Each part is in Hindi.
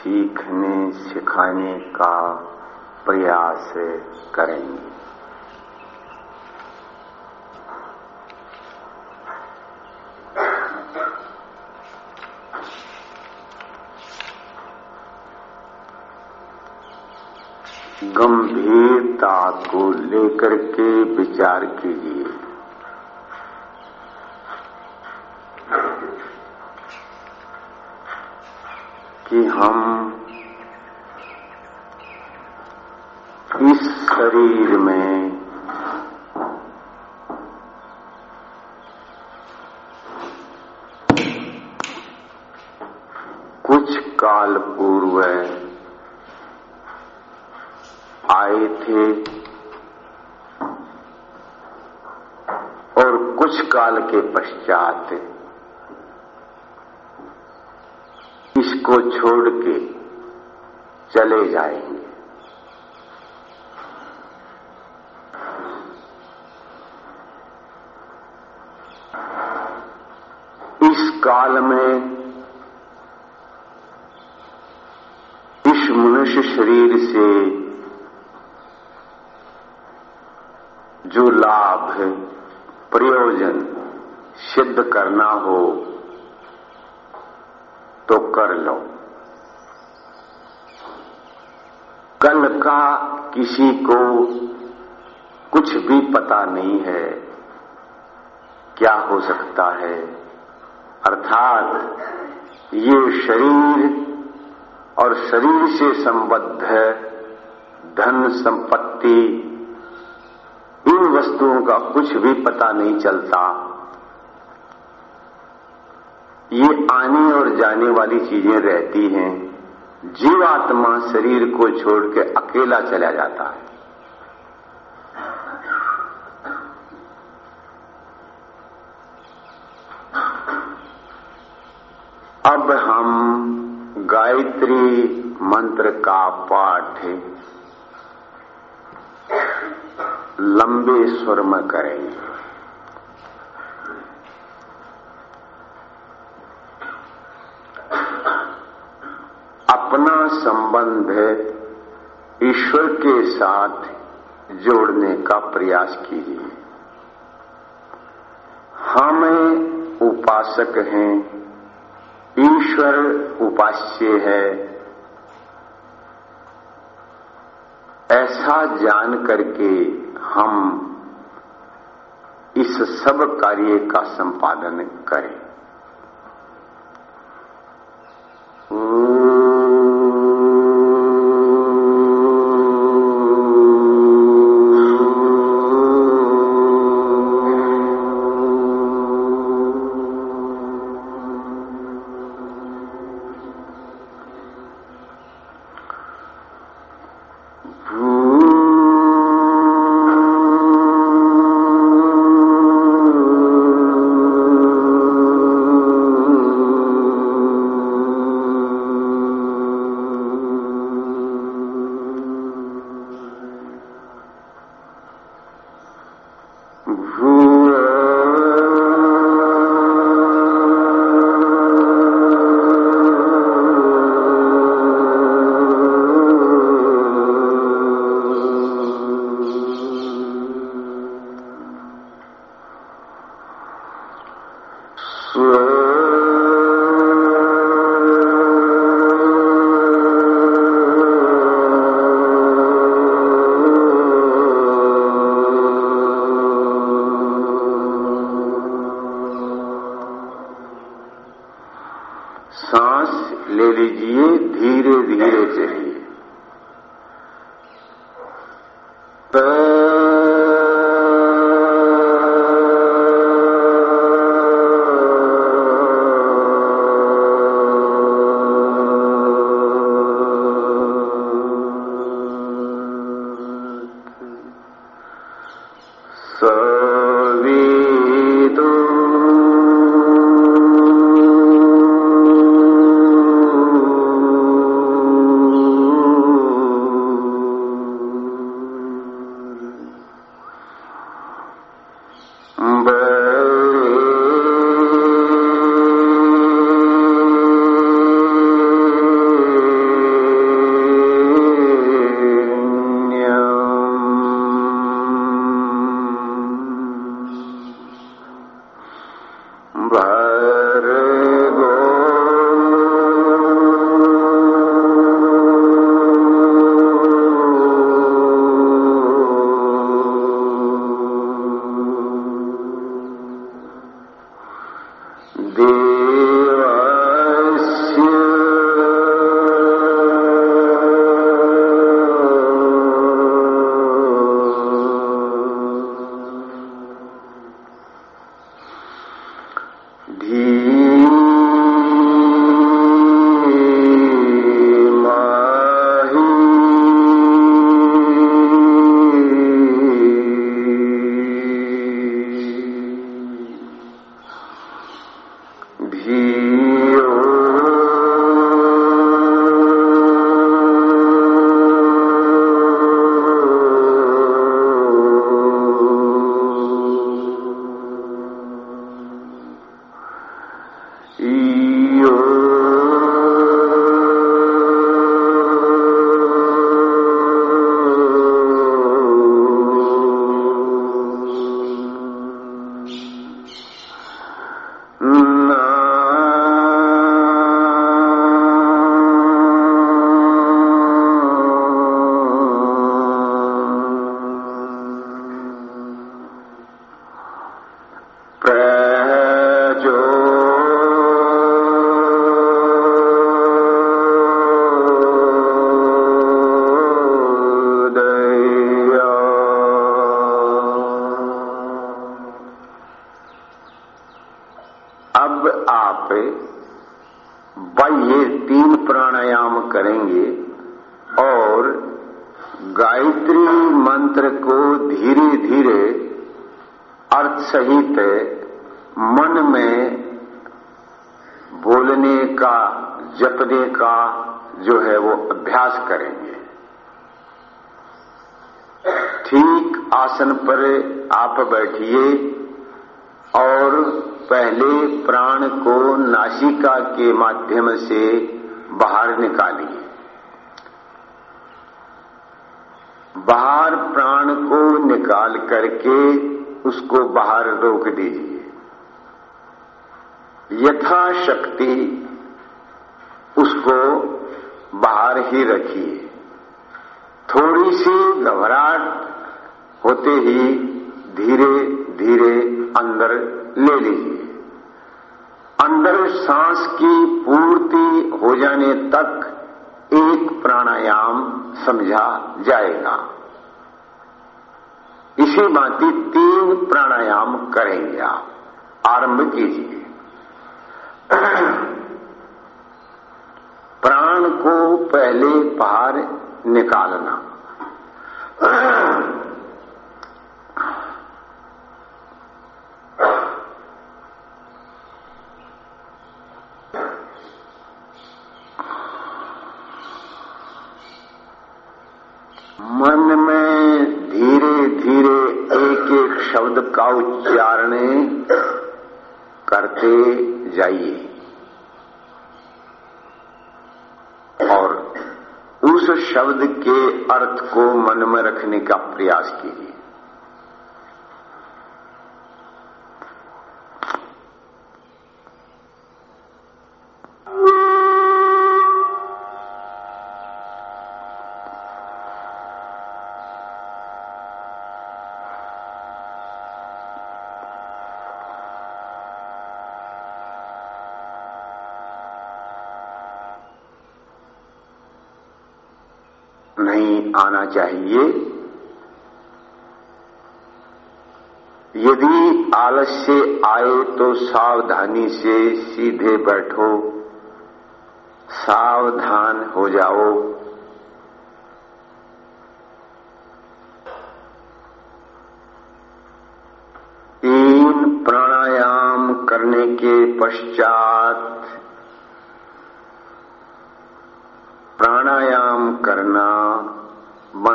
सीखने सिखाने का प्रयास करेंगे। गंभीरता को लेकर के विचार कीजिए। हम इस शरीर में कुछ काल पूर्व आए थे और कुछ काल के पश्चात इसको छोड़ के चले जाएँगे। इस काल में इस मनुष्य शरीर से जो लाभ, प्रयोजन सिद्ध करना हो तो कर लो। कल का किसी को कुछ भी पता नहीं है, क्या हो सकता है? अर्थात, ये शरीर और शरीर से संबद्ध धन संपत्ति, इन वस्तुओं का कुछ भी पता नहीं चलता। ये आने और जाने वाली चीज़ें रहती हैं, जीवात्मा शरीर को छोड़ के अकेला चला जाता है। अब हम गायत्री मंत्र का पाठ लंबे स्वर में करेंगे। अपना संबंध ईश्वर के साथ जोड़ने का प्रयास कीजिए। हम उपासक हैं, ईश्वर उपास्य है। ऐसा जान करके हम इस सब कार्य का संपादन करें। के माध्यम से बाहर निकालिए बाहर प्राण को निकाल करके उसको बाहर रोक दीजिए। यथाशक्ति उसको बाहर ही रखिए। थोड़ी सी घबराहट होते ही धीरे धीरे अंदर ले लीजिए। अंदर सांस की पूर्ति हो जाने तक एक प्राणायाम समझा जाएगा। इसी बाती तीन प्राणायाम करेंगे आप। आरंभ कीजिए। प्राण को पहले बाहर निकालना मन में धीरे धीरे एक एक शब्द का उच्चारण करते जाइए। और उस शब्द के अर्थ को मन में रखने का प्रयास कीजिए नहीं आना चाहिए। यदि आलस्य आए तो सावधानी से सीधे बैठो। सावधान हो जाओ। तीन प्राणायाम करने के पश्चात प्राणायाम करना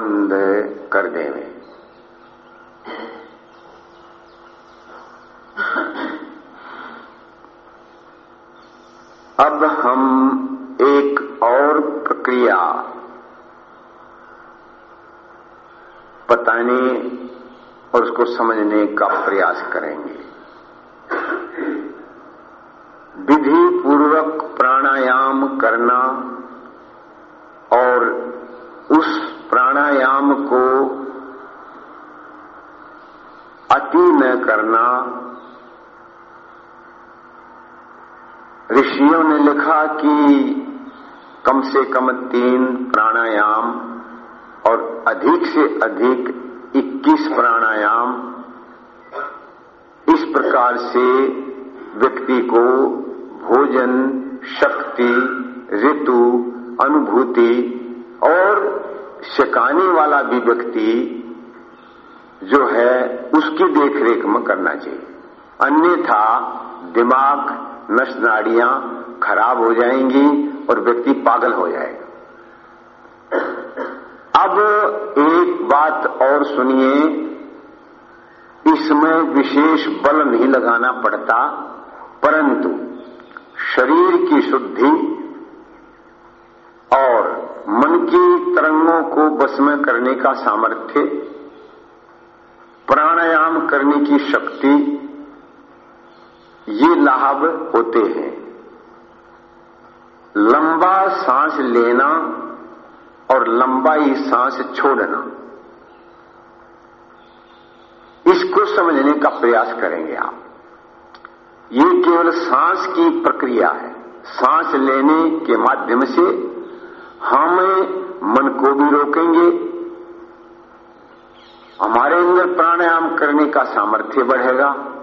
बंद कर देवे अब हम एक और प्रक्रिया बताने और उसको समझने का प्रयास करेंगे। विधि पूर्वक प्राणायाम करना और उस प्राणायाम को अति न करना ऋषियों ने लिखा कि कम से कम तीन प्राणायाम और अधिक से अधिक 21 प्राणायाम इस प्रकार से व्यक्ति को भोजन, शक्ति, ऋतु, अनुभूति और शिकाने वाला भी व्यक्ति जो है उसकी देखरेख में करना चाहिए। अन्यथा दिमाग नस नाड़ियाँ खराब हो जाएँगी और व्यक्ति पागल हो जाएगा। अब एक बात और सुनिए, इसमें विशेष बल नहीं लगाना पड़ता, परंतु शरीर की शुद्धि और मन की तरंगों को बस में करने का सामर्थ्य, प्राणायाम करने की शक्ति ये लाभ होते हैं। लंबा सांस लेना और लंबाई सांस छोड़ना। इसको समझने का प्रयास करेंगे आप। ये केवल सांस की प्रक्रिया है। सांस लेने के माध्यम से हम मन को भी रोकेंगे। हमारे अंदर प्राणायाम करने का सामर्थ्य बढ़ेगा।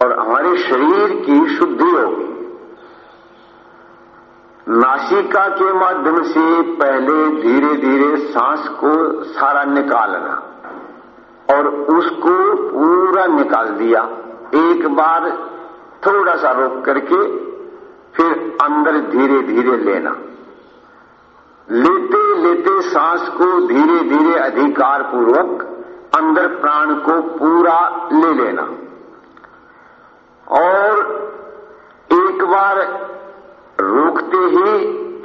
और हमारे शरीर की शुद्धि होगी। नासिका के माध्यम से पहले धीरे धीरे सांस को सारा निकालना और उसको पूरा निकाल दिया। एक बार थोड़ा सा रोक करके फिर अंदर धीरे धीरे लेना। लेते लेते सांस को धीरे धीरे अधिकार पूर्वक अंदर प्राण को पूरा ले लेना। और एक बार रोकते ही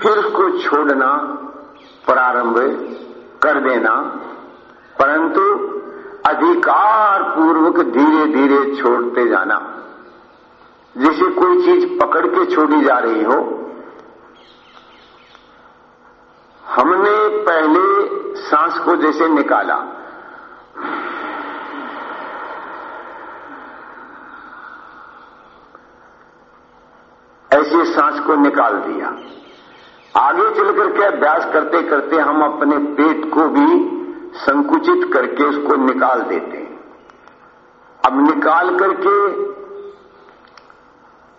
फिर उसको छोड़ना प्रारंभ कर देना। परंतु अधिकार पूर्वक धीरे धीरे छोड़ते जाना। जैसे कोई चीज़ पकड़ के छोड़ी जा रही हो। हमने पहले सांस को जैसे निकाला ऐसे सांस को निकाल दिया। आगे चलकर के अभ्यास करते करते हम अपने पेट को भी संकुचित करके उसको निकाल देते हैं। अब निकाल करके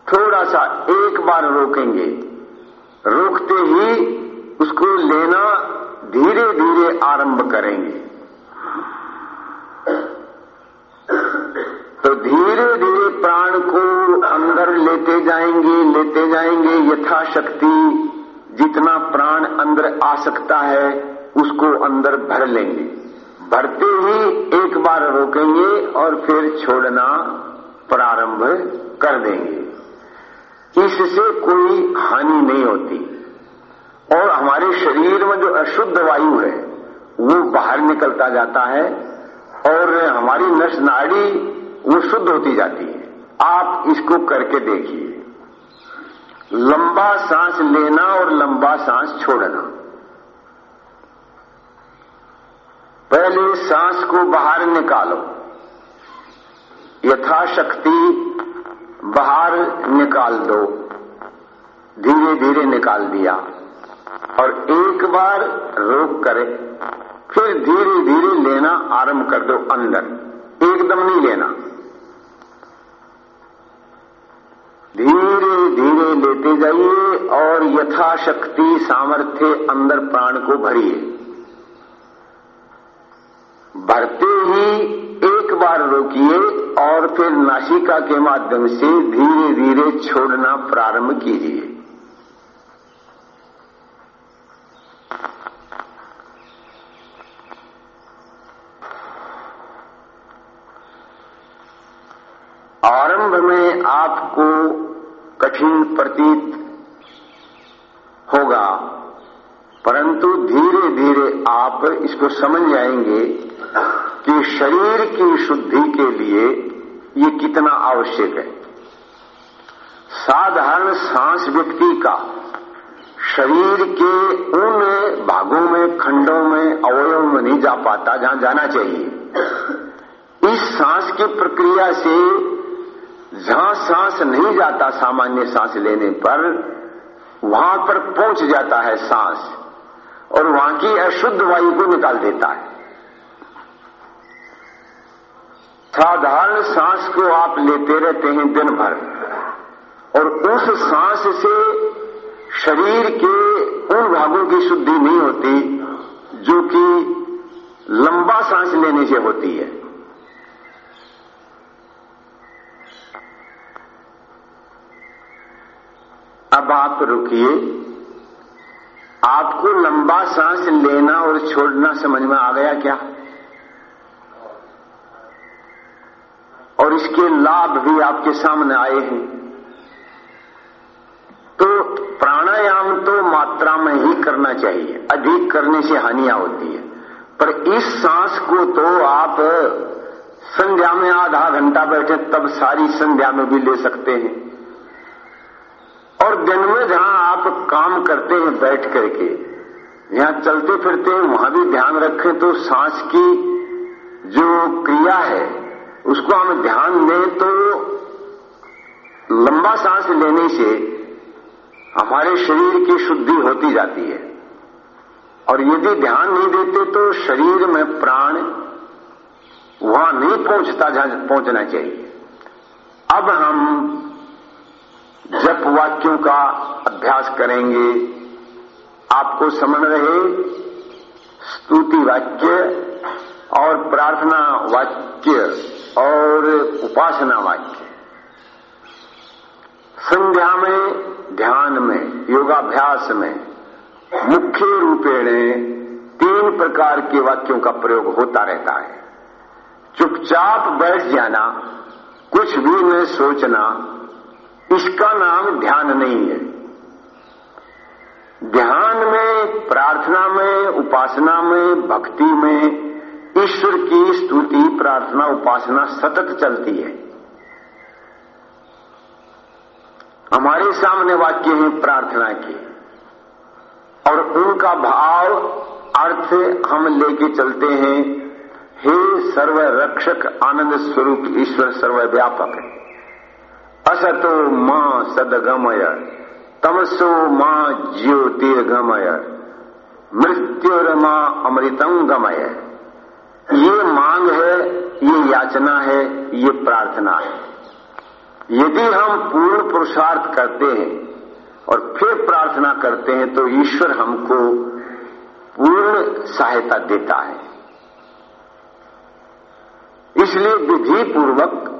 थोड़ा सा एक बार रोकेंगे। रोकते ही उसको लेना धीरे धीरे आरंभ करेंगे। तो धीरे धीरे प्राण को जाएँगे लेते जाएँगे, यथाशक्ति, जितना प्राण अंदर आ सकता है, उसको अंदर भर लेंगे। भरते ही एक बार रोकेंगे और फिर छोड़ना प्रारंभ कर देंगे। इससे कोई हानि नहीं होती। और हमारे शरीर में जो अशुद्ध वायु है, वो बाहर निकलता जाता है और हमारी नस नाड़ी, वो शुद्ध होती जाती है। आप इसको करके देखिए। लंबा सांस लेना और लंबा सांस छोड़ना। पहले सांस को बाहर निकालो। यथाशक्ति बाहर निकाल दो। धीरे धीरे निकाल दिया। और एक बार रोक करे। फिर धीरे धीरे लेना आरंभ कर दो अंदर। एकदम नहीं लेना। धीरे धीरे लेते जाइए और यथाशक्ति सामर्थ्य अंदर प्राण को भरिए। भरते ही एक बार रोकिए और फिर नासिका के माध्यम से धीरे धीरे छोड़ना प्रारंभ कीजिए आरंभ में आपको कठिन प्रतीत होगा, परंतु धीरे धीरे आप इसको समझ जाएँगे कि शरीर की शुद्धि के लिए ये कितना आवश्यक है। साधारण सांस व्यक्ति का शरीर के उन भागों में, खंडों में, अवयवों में नहीं जा पाता जहाँ जाना चाहिए। इस सांस की प्रक्रिया से सांस नहीं जाता सामान्य सांस लेने पर, वहाँ पर पहुँच जाता है सांस और वहाँ की अशुद्ध वायु को निकाल देता है। साधारण सांस को आप लेते रहते हैं दिन भर और उस सांस से शरीर के उन भागों की शुद्धि नहीं होती जो कि लंबा सांस लेने से होती है अब आप रुकिए। आपको लंबा सांस लेना और छोड़ना समझ में आ गया क्या? और इसके लाभ भी आपके सामने आए हैं। तो प्राणायाम तो मात्रा में ही करना चाहिए। अधिक करने से हानियाँ होती है। पर इस सांस को तो आप संध्या में आधा घंटा बैठे तब सारी संध्या में भी ले सकते हैं। और दिन में जहाँ आप काम करते हैं, बैठ करके जहाँ चलते फिरते हैं, वहाँ भी ध्यान रखें तो सांस की जो क्रिया है, उसको हम ध्यान दें तो लंबा सांस लेने से हमारे शरीर की शुद्धि होती जाती है। और यदि ध्यान नहीं देते तो शरीर में प्राण वहाँ नहीं पहुँचता, जहाँ पहुँचना चाहिए। अब हम जप वाक्यों का अभ्यास करेंगे। आपको समझ रहे स्तुति वाक्य और प्रार्थना वाक्य और उपासना वाक्य। संध्या में, ध्यान में, योगाभ्यास में मुख्य रूपेण तीन प्रकार के वाक्यों का प्रयोग होता रहता है। चुपचाप बैठ जाना, कुछ भी न सोचना इसका नाम ध्यान नहीं है। ध्यान में, प्रार्थना में, उपासना में, भक्ति में, ईश्वर की स्तुति, प्रार्थना, उपासना सतत चलती है। हमारे सामने वाक्य है प्रार्थना के, और उनका भाव, अर्थ हम लेके चलते हैं। हे सर्व रक्षक आनंद स्वरूप ईश्वर सर्वव्यापक है। असतो माँ सदगमय। तमसो माँ ज्योतिर्गमय। मृत्युर माँ अमृतम गमय ये मांग है, ये याचना है, ये प्रार्थना है। यदि हम पूर्ण पुरुषार्थ करते हैं और फिर प्रार्थना करते हैं तो ईश्वर हमको पूर्ण सहायता देता है। इसलिए विधि पूर्वक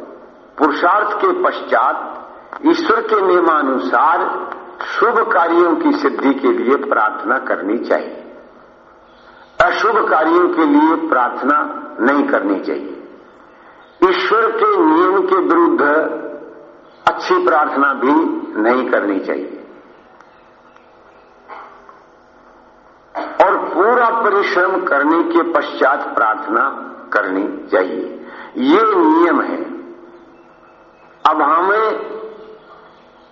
पुरुषार्थ के पश्चात ईश्वर के नियमानुसार शुभ कार्यों की सिद्धि के लिए प्रार्थना करनी चाहिए। अशुभ कार्यों के लिए प्रार्थना नहीं करनी चाहिए। ईश्वर के नियम के विरुद्ध अच्छी प्रार्थना भी नहीं करनी चाहिए। और पूरा परिश्रम करने के पश्चात प्रार्थना करनी चाहिए। ये नियम है। अब हमें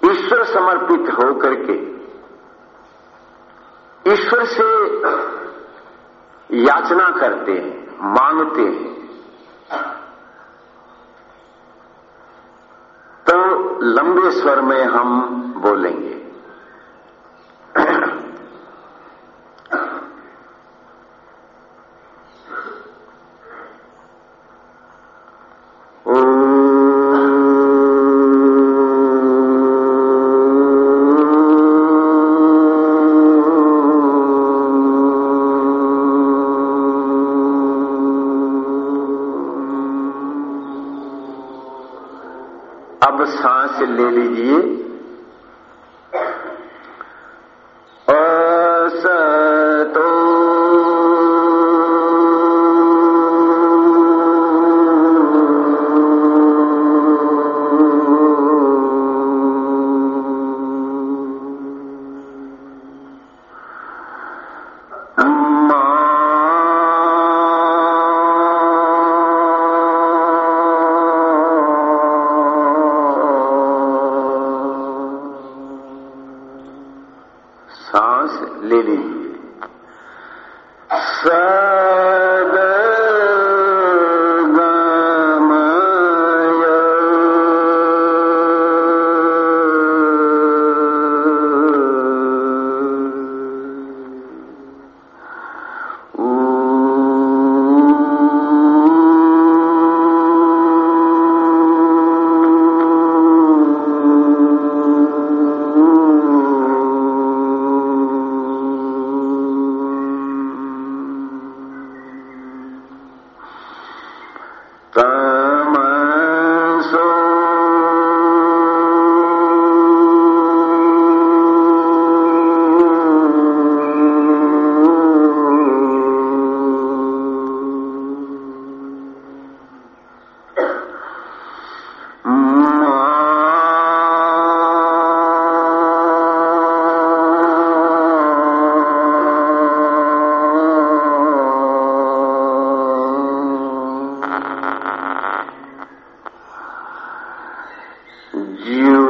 ईश्वर समर्पित होकर के, ईश्वर से याचना करते हैं मांगते हैं। तो लंबे स्वर में हम बोलेंगे अब सांस ले लीजिए। सांस you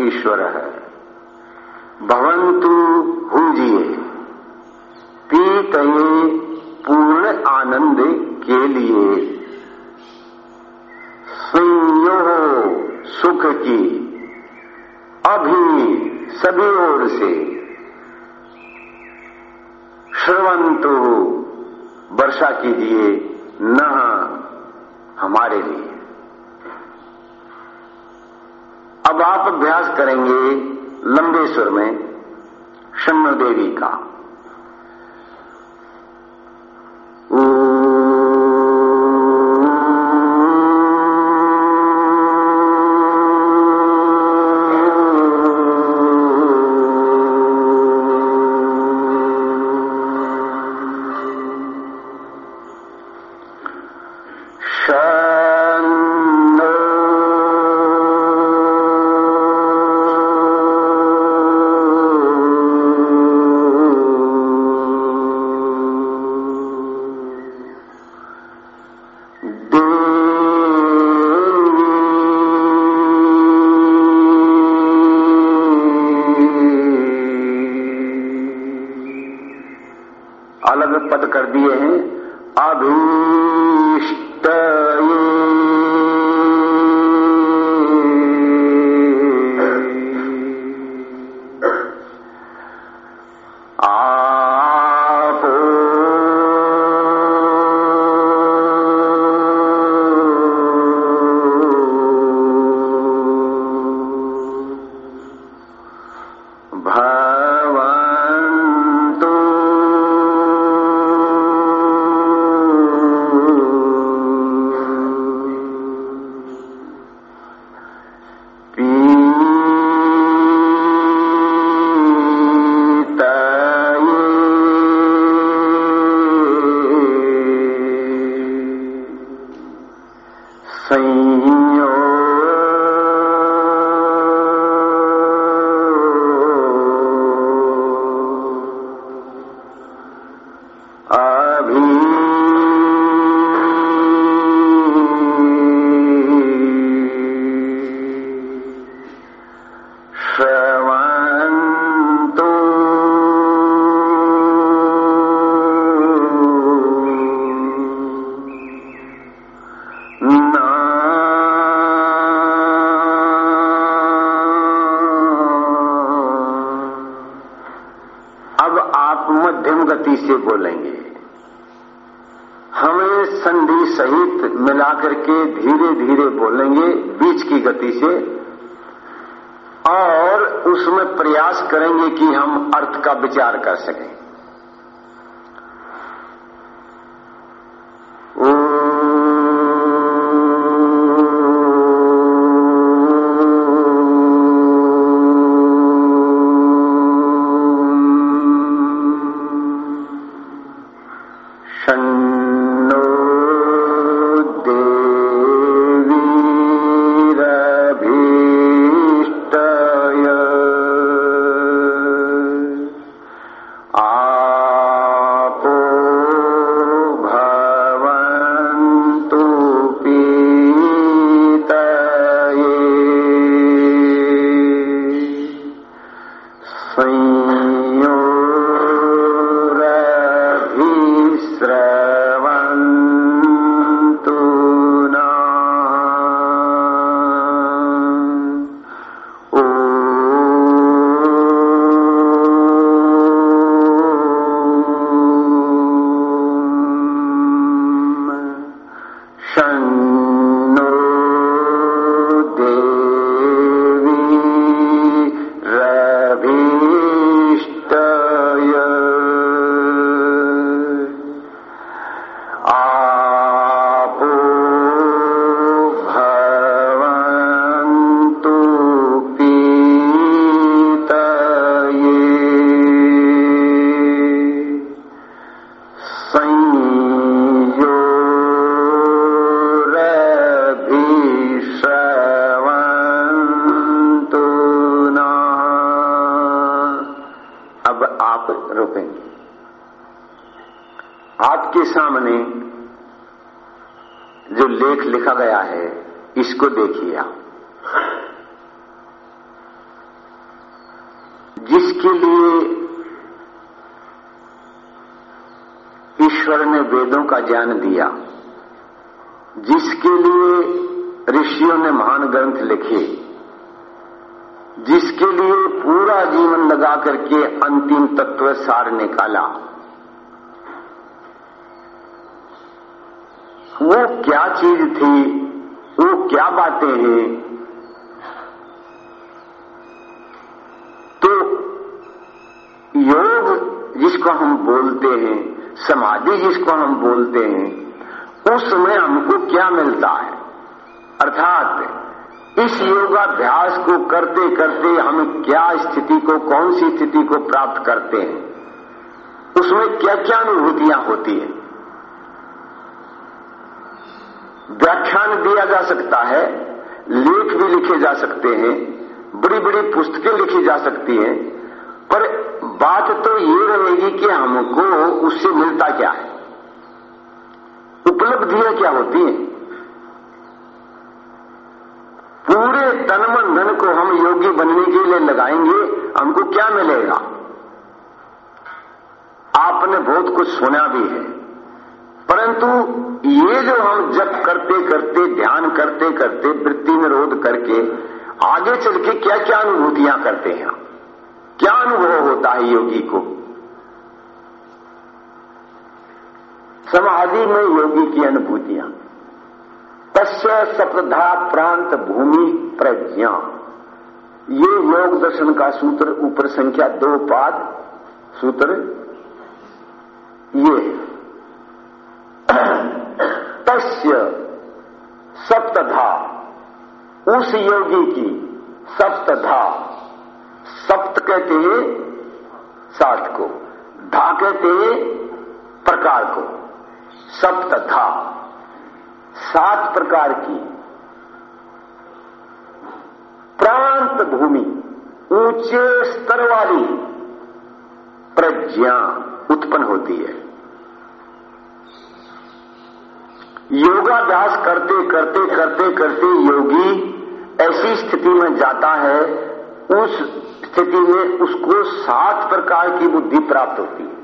ईश्वर है। भवंतु हुजिए पीत पूर्ण आनंद के लिए। संयोग सुख की। अभी सभी ओर से। श्रवंतु वर्षा कीजिए न हमारे लिए। अब आप अभ्यास करेंगे लंबे स्वर में शन्न देवी का। मिलाकर के धीरे धीरे बोलेंगे बीच की गति से। और उसमें प्रयास करेंगे कि हम अर्थ का विचार कर सकें। ज्ञान दिया। जिसके लिए ऋषियों ने महान ग्रंथ लिखे, जिसके लिए पूरा जीवन लगा करके अंतिम तत्व सार निकाला। वो क्या चीज़ थी, वो क्या बातें हैं? तो योग जिसको हम बोलते हैं समाधि जिसको हम बोलते हैं, उसमें हमको क्या मिलता है? अर्थात, इस योगाभ्यास को करते करते हम क्या स्थिति को, कौन सी स्थिति को प्राप्त करते हैं? उसमें क्या क्या अनुभूतियाँ होती हैं? व्याख्यान दिया जा सकता है, लेख भी लिखे जा सकते हैं बड़ी बड़ी पुस्तकें लिखी जा सकती हैं, पर बात तो ये रहेगी कि हमको उससे मिलता क्या है? उपलब्धियाँ क्या होती हैं? पूरे तन मन धन को हम योगी बनने के लिए लगाएँगे, हमको क्या मिलेगा? आपने बहुत कुछ सुना भी है। परंतु ये जो हम जब करते करते, ध्यान करते करते, वृत्ति निरोध करके आगे चल के क्या क्या अनुभूतियाँ करते हैं क्या अनुभव होता है योगी को? समाधि में योगी की अनुभूतियाँ। तस्य सप्रधा प्रांत भूमि प्रज्ञा। ये योग दर्शन का सूत्र, ऊपर संख्या दो पाद, सूत्र ये। तस्य सप्तधा, उस योगी की सप्तधा। सप्त कहते हैं सात को धा कहते हैं प्रकार को सप्तधा सात प्रकार की प्रांत भूमि, ऊँचे स्तर वाली प्रज्ञा उत्पन्न होती है। योगाभ्यास करते करते करते करते योगी ऐसी स्थिति में जाता है, उस स्थिति में उसको सात प्रकार की बुद्धि प्राप्त होती है।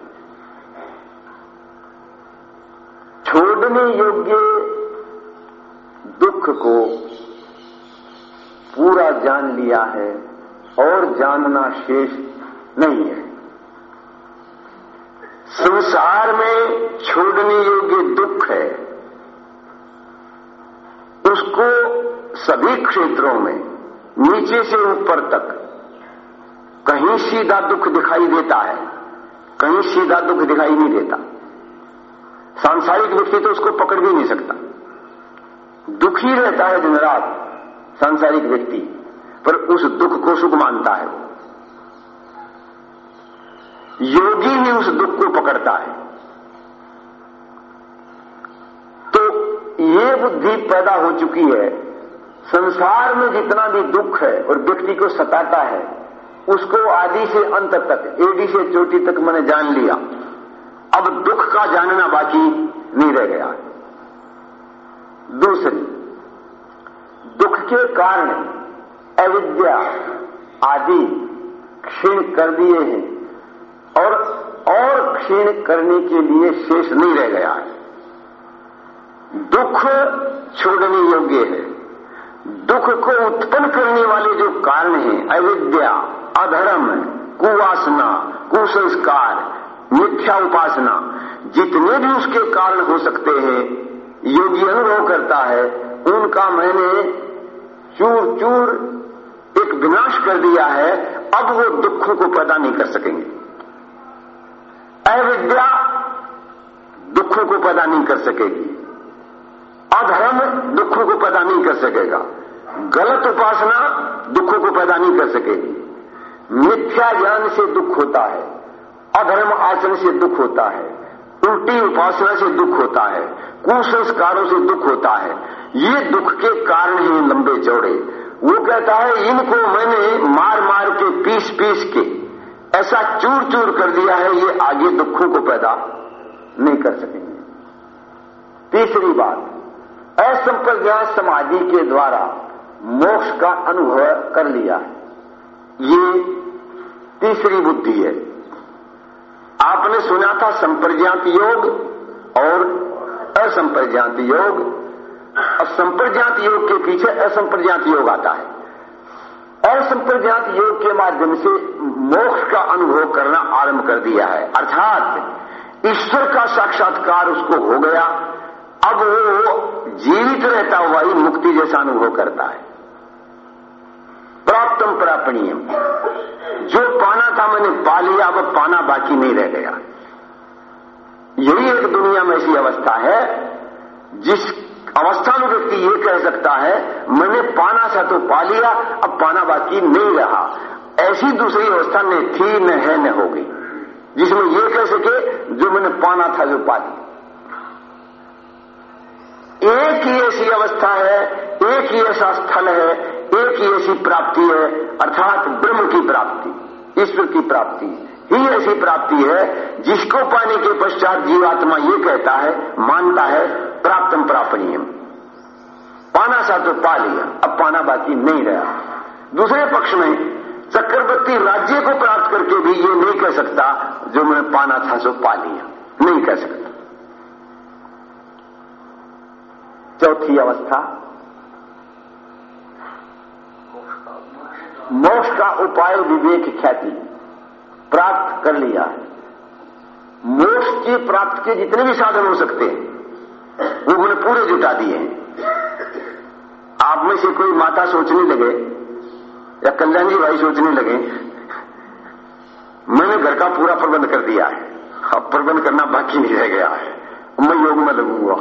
छोड़ने योग्य दुख को पूरा जान लिया है और जानना शेष नहीं है। संसार में छोड़ने योग्य दुख है। उसको सभी क्षेत्रों में, नीचे से ऊपर तक कहीं सीधा दुख दिखाई देता है, कहीं सीधा दुख दिखाई नहीं देता। सांसारिक व्यक्ति तो उसको पकड़ भी नहीं सकता। दुखी रहता है दिन रात, सांसारिक व्यक्ति, पर उस दुख को सुख मानता है योगी ही उस दुख को पकड़ता है। तो ये बुद्धि पैदा हो चुकी है, संसार में जितना भी दुख है और व्यक्ति को सताता है उसको आदि से अंत तक, एडी से चोटी तक मैंने जान लिया। अब दुख का जानना बाकी नहीं रह गया। दूसरी, दुख के कारण अविद्या आदि क्षीण कर दिए हैं और और क्षीण करने के लिए शेष नहीं रह गया है। दुख छोड़ने योग्य है। दुख को उत्पन्न करने वाले जो कारण हैं, अविद्या अधर्म, कुवासना, कुसंस्कार, मिथ्या उपासना, जितने भी उसके कारण हो सकते हैं, योगी अनुभव करता है, उनका मैंने चूर चूर एक विनाश कर दिया है, अब वो दुखों को पैदा नहीं कर सकेंगे। अविद्या दुखों को पैदा नहीं कर सकेगी। अधर्म दुखों को पैदा नहीं कर सकेगा। गलत उपासना दुखों को पैदा नहीं कर सकेगी। मिथ्या ज्ञान से दुख होता है, अधर्म आचरण से दुख होता है, उल्टी उपासना से दुख होता है, कुसंस्कारों से दुख होता है, ये दुख के कारण ही लंबे चौड़े। वो कहता है, इनको मैंने मार मार के, पीस पीस के, ऐसा चूर चूर कर दिया है, ये आगे दुखों को पैदा नहीं कर सकेंगे। तीसरी बात असंप्रज्ञात समाधि के द्वारा मोक्ष का अनुभव कर लिया है। ये तीसरी बुद्धि है। आपने सुना था संप्रज्ञात योग और असंप्रज्ञात योग। असंप्रज्ञात योग के पीछे असंप्रज्ञात योग आता है। असंप्रज्ञात योग के माध्यम से मोक्ष का अनुभव करना आरंभ कर दिया है। अर्थात ईश्वर का साक्षात्कार उसको हो गया। अब वो जीवित रहता हुआ ही मुक्ति जैसा अनुभव करता है। प्राप्तम प्रापणीय जो पाना था मैंने पा लिया अब पाना बाकी नहीं रह गया। यही एक दुनिया में ऐसी अवस्था है, जिस अवस्था में व्यक्ति ये कह सकता है, मैंने पाना था तो पा लिया, अब पाना बाकी नहीं रहा। ऐसी दूसरी अवस्था न थी, न है, न होगी, जिसमें ये कह सके, जो मैंने पाना था जो पा लिया एक ही ऐसी अवस्था है, एक ही ऐसा स्थल है, एक ही ऐसी प्राप्ति है, अर्थात ब्रह्म की प्राप्ति, ईश्वर की प्राप्ति। ही ऐसी प्राप्ति है, जिसको पाने के पश्चात जीवात्मा ये कहता है, मानता है, प्राप्तम प्रापणीय पाना सा तो पा लिया, अब पाना बाकी नहीं रहा। दूसरे पक्ष में, चक्रवर्ती राज्य को प्राप्त करके भी ये नहीं कह सकता, जो मैंने पाना था सो पा लिया। नहीं कह सकता। चौथी अवस्था। मोक्ष का उपाय विवेक ख्याति प्राप्त कर लिया है। मोक्ष की प्राप्ति के जितने भी साधन हो सकते हैं, वो उन्होंने पूरे जुटा दिए आप में से कोई माता सोचने लगे, या कल्याण जी भाई सोचने लगे, मैंने घर का पूरा प्रबंध कर दिया है। अब प्रबंध करना बाकी नहीं रह गया है। मैं योग में लगूँगा।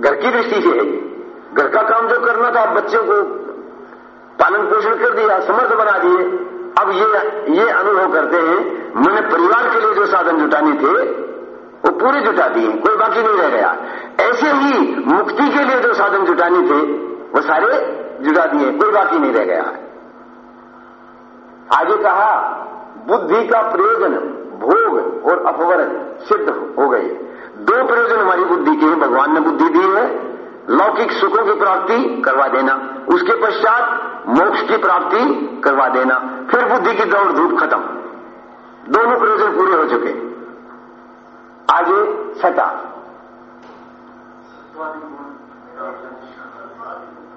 घर की दृष्टि से है ये घर का काम जो करना था बच्चों को पालन पोषण कर दिया, समर्थ बना दिए। अब ये ये अनुभव करते हैं, मैंने परिवार के लिए जो साधन जुटाने थे, वो पूरे जुटा दिए, कोई बाकी नहीं रह गया। ऐसे ही मुक्ति के लिए जो साधन जुटाने थे, वो सारे जुटा दिए, कोई बाकी नहीं रह गया। आगे कहा, बुद्धि का प्रयोजन, भोग और अपवरण सिद्ध हो गए। दो प्रयोजन हमारी बुद्धि के हैं भगवान ने बुद्धि दी है लौकिक सुखों की प्राप्ति करवा देना उसके पश्चात मोक्ष की प्राप्ति करवा देना फिर बुद्धि की दौड़ धूप खत्म। दोनों प्रयोजन पूरे हो चुके। आगे छठा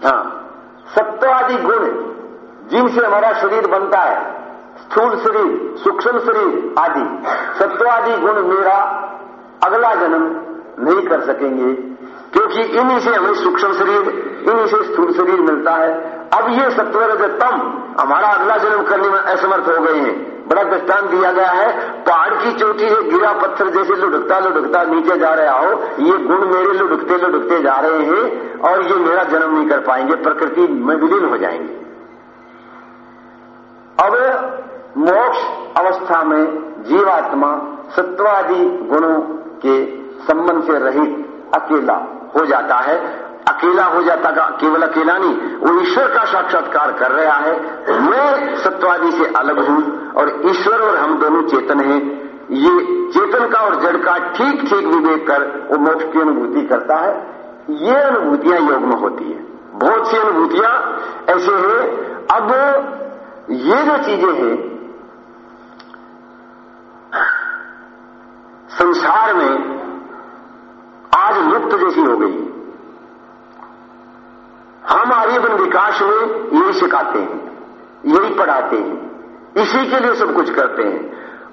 हाँ सत्वादि गुण जिनसे हमारा शरीर बनता है स्थूल शरीर सूक्ष्म शरीर आदि सत्वादि गुण मेरा अगला जन्म नहीं कर सकेंगे, क्योंकि इन्हीं से हमें सूक्ष्म शरीर, इन्हीं से स्थूल शरीर मिलता है। अब ये सत्वर हमारा अगला जन्म करने में असमर्थ हो गए हैं। बड़ा दृष्टान दिया गया है, पहाड़ की चोटी से गिरा पत्थर जैसे लुढ़कता लुढ़कता नीचे जा रहा हो, ये गुण मेरे लुढ़कते लुढ़कते जा रहे हैं, और ये मेरा जन्म नहीं कर पाएँगे, प्रकृति में विलीन हो जाएँगे। अब मोक्ष अवस्था में जीवात्मा सत्वादि गुणों के संबंध से रहित अकेला हो जाता है। अकेला हो जाता केवल अकेला नहीं, वो ईश्वर का साक्षात्कार कर रहा है। मैं सत्वादि से अलग हूँ और ईश्वर और हम दोनों चेतन हैं। ये चेतन का और जड़ का ठीक ठीक विवेक कर वो मोक्ष की अनुभूति करता है। ये अनुभूतियाँ योग में होती है। बहुत सी अनुभूतियाँ ऐसे हैं। अब ये जो चीज़ें हैं संसार में आज लुप्त जैसी हो गई। हम आर्यवन विकास में यही सिखाते हैं, यही पढ़ाते हैं, इसी के लिए सब कुछ करते हैं।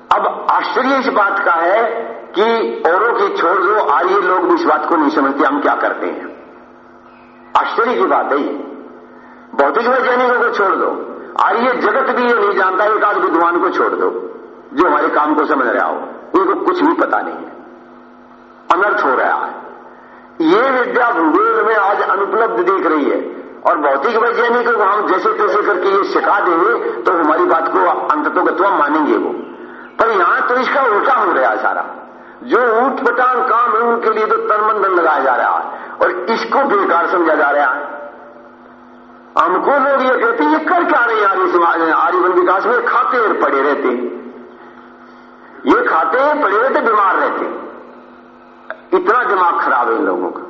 अब आश्चर्य इस बात का है कि औरों की छोड़ दो, आर्य लोग भी इस बात को नहीं समझते, हम क्या करते हैं। आश्चर्य की बात है भौतिक वैज्ञानिकों को छोड़ दो, आर्य जगत भी ये नहीं जानता, एक आध विद्वान को छोड़ दो, जो हमारे काम को समझ रहा हो। उनको कुछ भी पता नहीं है। अनर्थ हो रहा है। ये विद्या भूगोल में आज अनुपलब्ध देख रही है। और भौतिक वैज्ञानिक को हम जैसे तैसे करके ये सिखा देंगे तो हमारी बात को अंततोगत्वा मानेंगे वो। पर यहाँ तो इसका उल्टा हो रहा है सारा। जो ऊट पटांग काम है, उनके लिए तो तनबंधन लगाया जा रहा है। और इसको बेकार समझा जा रहा है। हमको लोग ये कहते हैं, ये कर क्या रहे हैं आर्य आर्यवन विकास में खाते और पड़े रहते हैं। ये खाते हैं पड़े रहते बीमार रहते इतना दिमाग खराब है इन लोगों का।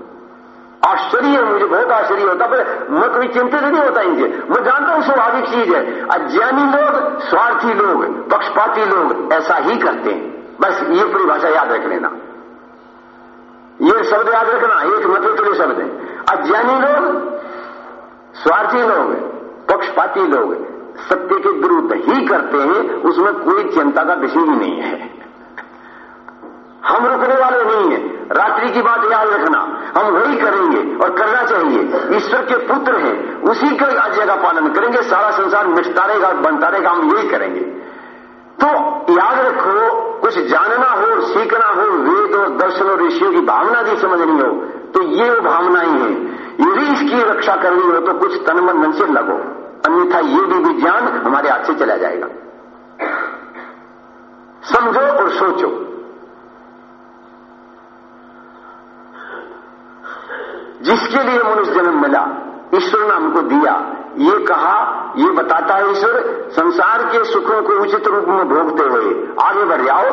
आश्चर्य है, मुझे बहुत आश्चर्य होता पर मैं कोई चिंतित नहीं होता इनसे मैं जानता हूँ स्वाभाविक चीज़ है। अज्ञानी लोग, स्वार्थी लोग, पक्षपाती लोग, ऐसा ही करते हैं। बस ये परिभाषा याद रख लेना। ये शब्द याद रखना एक मतलब लिए शब्द है। अज्ञानी लोग, स्वार्थी लोग, पक्षपाती लोग सत्य के विरुद्ध ही करते हैं, उसमें कोई चिंता का विषय ही नहीं है। हम रुकने वाले नहीं है। रात्रि की बात याद रखना। हम वही करेंगे और करना चाहिए। ईश्वर के पुत्र हैं। उसी के आज्ञा का पालन करेंगे। सारा संसार मिटता रहेगा बनता रहेगा हम यही करेंगे। तो याद रखो, कुछ जानना हो, सीखना हो, वेद और दर्शन और ऋषियों की भावना भी समझनी हो तो ये वो भावना ही है। यदि इसकी रक्षा करनी हो तो कुछ तन मन मन से लगो। अन्यथा ये भी विज्ञान हमारे हाथ से चला जाएगा। समझो और सोचो। जिसके लिए मनुष्य जन्म मिला, ईश्वर ने हमको दिया, ये कहा, ये बताता है ईश्वर, संसार के सुखों को उचित रूप में भोगते हुए आगे बढ़ जाओ,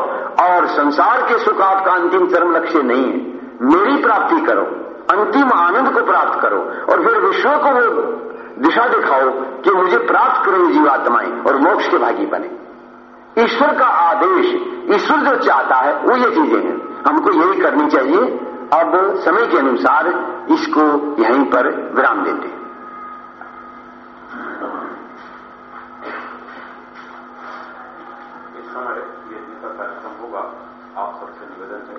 और संसार के सुख आपका अंतिम चरम लक्ष्य नहीं है। मेरी प्राप्ति करो, अंतिम आनंद को प्राप्त करो, और फिर विश्व को वो दिशा दिखाओ कि मुझे प्राप्त करो जीवात्माएँ और मोक्ष के भागी बने। ईश्वर का आदेश, ईश्वर जो चाहता है, वो ये चीज़ें हैं। हमको यही करनी चाहिए। अब समय के अनुसार इसको यहीं पर विराम देते हैं। इस समय कार्यक्रम होगा, आप सबसे निवेदन है